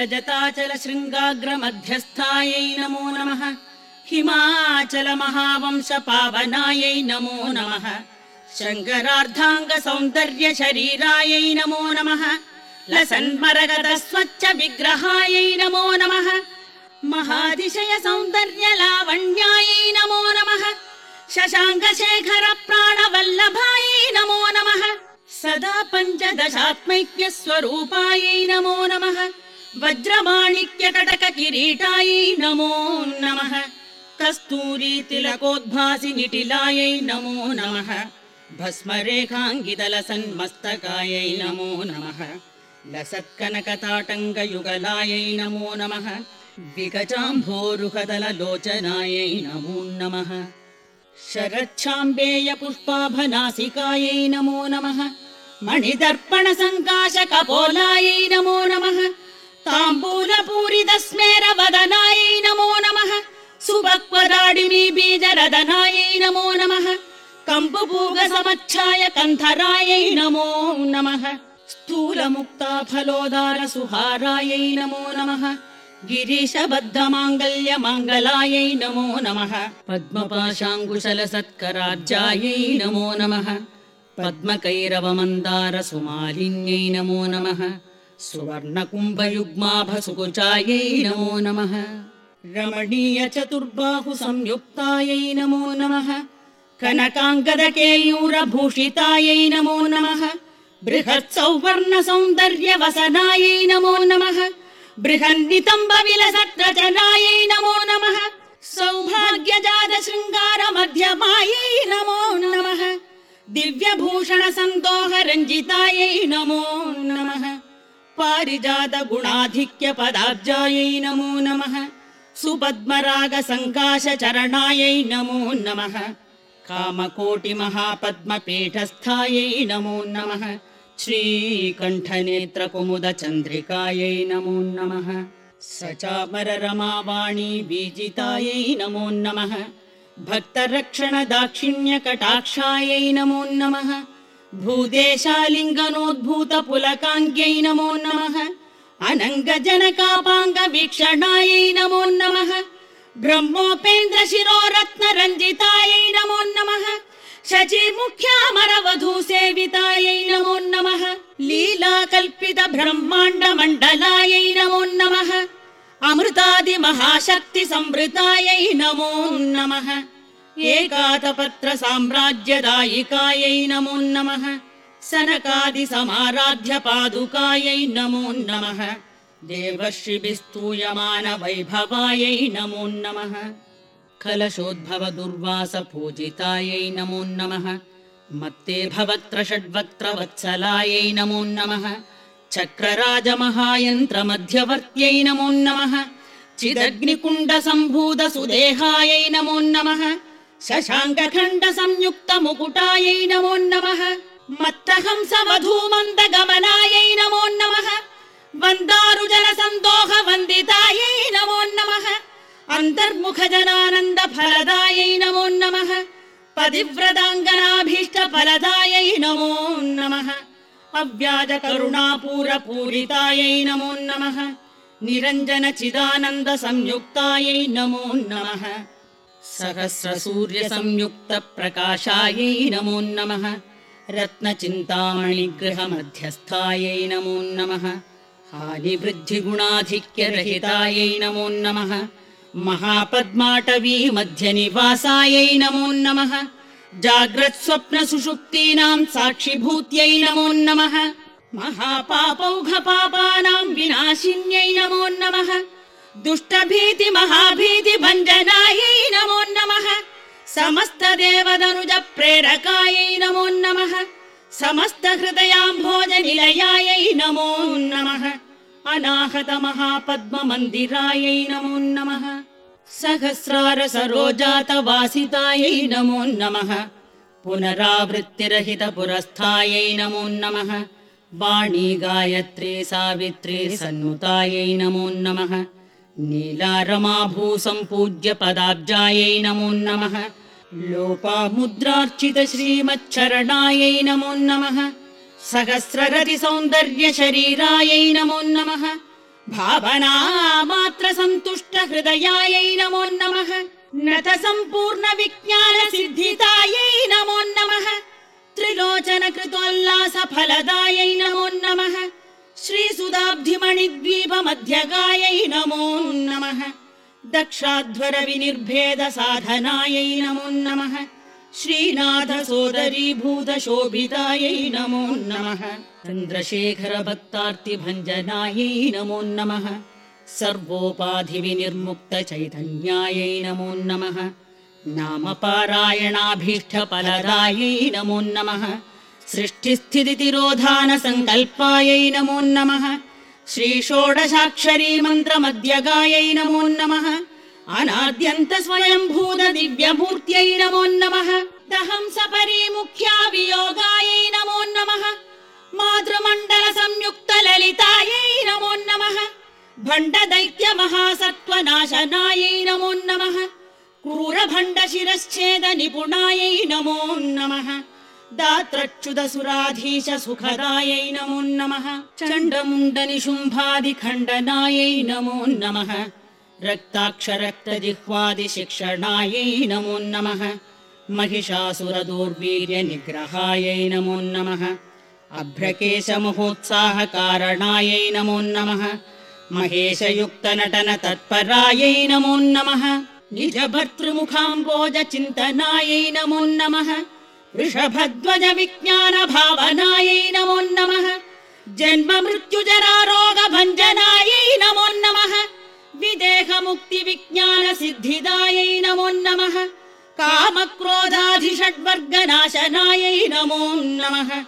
रजताचल नमो नमः। हिमाचल महावंश पावनायै नमो नमः। शङ्करार्धाङ्ग सौन्दर्य शरीरायै नमो नमः। स्वच्छ विग्रहायै नमो नमः। महातिशय सौन्दर्य नमो नमः। शशाङ्क शेखर नमो नमः। सदा पञ्चदशात्मैक्य स्वरूपायै नमो नमः वज्रमाणिक्य कटक किरीटायै नमो नमः। कस्तूरी निटिलायै नमो नमः। भस्मरेखाङ्गितलसन्मस्तकायै नमो नमः। लसत्कनकताटङ्गयुगलायै नमो नमः। विगजाम्भोरुहदललोचनायै नमो नमः। शरच्छाम्बेय पुष्पाभनासिकायै नमो नमः। मणिदर्पण सङ्काश कपोलायै नमो नमः ताम्बूलपूरितस्मेर वदनायै नमो नमः। सुभक्वदाडिमी बीजरदनायै नमो नमः। कम्बुपूग समच्छाय नमो नमः। स्थूलमुक्ता फलोदार सुहारायै नमो नमः। गिरीशबद्धमाङ्गल्य माङ्गलायै नमो नमः। पद्मपाशाङ्कुशल सत्कराज्यायै नमो नमः। पद्मकैरव सुमालिन्यै नमो नमः सुवर्णकुम्भयुग्माभसुकुचायै नमो नमः। रमणीय चतुर्बाहु संयुक्तायै नमो नमः। कनकाङ्गदकेयूरभूषितायै नमो नमः। बृहत् सौवर्ण सौन्दर्य वसनायै नमो नमः। बृहन्नितम्ब विलसत्रचनायै नमो नमः। सौभाग्यजात शृङ्गार मध्यमायै नमो नमः। दिव्यभूषण नमो नमः पारिजात गुणाधिक्य पदाब्जायै नमो नमः। सुपद्मराग सङ्काश चरणायै नमो नमः। कामकोटि महापद्मपीठस्थायै नमो नमः। श्रीकण्ठनेत्र कुमुद चन्द्रिकायै नमो नमः। सचामर रमावाणी बीजितायै नमो नमः। भक्तरक्षण दाक्षिण्य कटाक्षायै नमो नमः भूदेशालिङ्गनोद्भूत पुलकाङ्ग्यै नमो नमः। अनङ्ग जनकापाङ्ग वीक्षणायै नमो नमः। ब्रह्मोपेन्द्र शिरोरत्न रञ्जितायै नमो नमः। शची मुख्यामर वधू सेवितायै नमो नमः। लीला कल्पित नमो नमः। अमृतादि महाशक्ति संवृतायै नमो नमः एकातपत्र साम्राज्यदायिकायै नमो नमः। सनकादि समाराध्य पादुकायै नमो नमः। देवर्षिभिस्तूयमान वैभवायै नमो नमः। कलशोद्भव नमो नमः। मत्ते भवत्र षड्वक्त्र वत्सलायै नमो नमः। चक्रराज महायन्त्र मध्यवर्त्यै नमो नमः। चिदग्निकुण्ड सम्भूत सुदेहायै नमो नमः शशाङ्कखण्ड संयुक्त मुकुटायै नमो नमः। गमनायै नमो नमः। वन्दारुजन सन्दोह वन्दितायै नमो नमः। अन्तर्मुख जनानन्द फलदायै नमो नमः। पतिव्रताङ्गनाभीष्ट फलदायै नमो नमः। अव्याज करुणापूर नमो नमः। निरञ्जन चिदानन्द संयुक्तायै नमो नमः सहस्र सूर्य संयुक्त प्रकाशायै नमो नमः। रत्नचिन्तामणिगृह मध्यस्थायै नमो नमः। हानिवृद्धिगुणाधिक्यरहितायै नमो नमः। महापद्माटवी नमो नमः। जाग्रत् स्वप्न नमो नमः। महापापौघ विनाशिन्यै नमो नमः दुष्टभीति महाभीति भञ्जनायै नमो नमः। समस्त देवदनुज प्रेरकायै नमो नमः। समस्त हृदयाम्भोज निलयायै नमो नमः। अनाहत नमो नमः। सहस्रार सरोजात वासितायै नमो नमः। पुनरावृत्तिरहित पुरस्थायै नमो नमः। वाणी गायत्री सावित्री सन्नुतायै नमो नमः नीलारमाभूसम्पूज्य पदाब्जायै नमो नमः। लोपामुद्रार्चित श्रीमच्छरणायै नमो नमः। सहस्ररति सौन्दर्य शरीरायै नमो नमः। भावना नमो नमः। नथ सम्पूर्ण विज्ञान सिद्धितायै नमो नमः। त्रिलोचन कृतोल्लास फलदायै नमो नमः श्रीसुधाब्धिमणिद्वीप मध्यगायै नमो नमः। दक्षाध्वर विनिर्भेद साधनायै नमो नमः। श्रीनाथ सोदरी भूत शोभितायै नमो नमः। चन्द्रशेखर भक्तार्ति भञ्जनायै नमो नमः। सर्वोपाधि विनिर्मुक्त चैतन्यायै नमो नमः। नाम पारायणाभीष्ट फलदायै नमो नमः सृष्टिस्थितिरोधान सङ्कल्पायै नमो नमः। मन्त्रमध्यगायै नमो नमः। अनाद्यन्त दिव्यमूर्त्यै नमो नमः। दहं सपरी वियोगायै नमो नमः। मातृमण्डल संयुक्त ललितायै नमो नमः। भण्ड दैत्य महासत्त्वनाशनायै नमो नमः। क्रूर भण्ड शिरश्चेद निपुणायै नमो नमः दात्रच्युत सुराधीश सुखदायै नमो नमः। चण्डमुण्ड निशुम्भादि खण्डनायै नमो नमः। रक्ताक्षरक्त जिह्वादि शिक्षणायै नमो नमः। महिषासुर दुर्वीर्य निग्रहायै नमो नमः। अभ्रकेश नमो नमः। महेशयुक्त नमो नमः। निज नमो नमः वृषभध्वज विज्ञान भावनायै नमो नमः। जन्म मृत्युजरारोग भञ्जनायै नमो नमः। विदेह मुक्ति विज्ञान नमो नमः। कामक्रोधाधिषड्वर्गनाशनायै नमो नमः।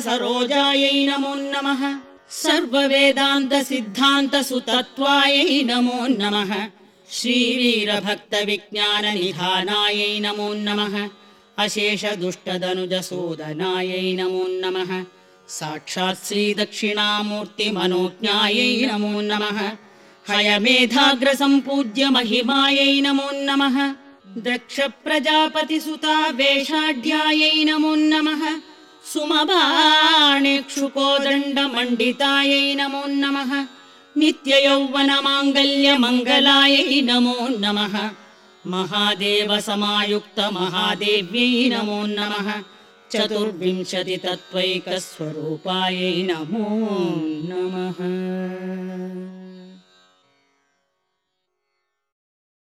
सरोजायै नमो नमः। सर्ववेदान्त नमो नमः श्रीवीरभक्त विज्ञान निधानायै नमो नमः। अशेष नमो नमः। साक्षात् श्रीदक्षिणामूर्ति मनोज्ञायै नमो नमः। हयमेधाग्र सम्पूज्य महिमायै नमो नमः। दक्ष वेषाढ्यायै नमो नमः। सुमबाणेक्षुकोदण्ड नमो नमः नित्य यौवन माङ्गल्य मङ्गलायै नमो नमः। महादेव समायुक्त महादेव्यै नमो नमः। चतुर्विंशति तत्त्वैकस्वरूपायै नमो नमः